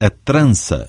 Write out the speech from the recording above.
a trança.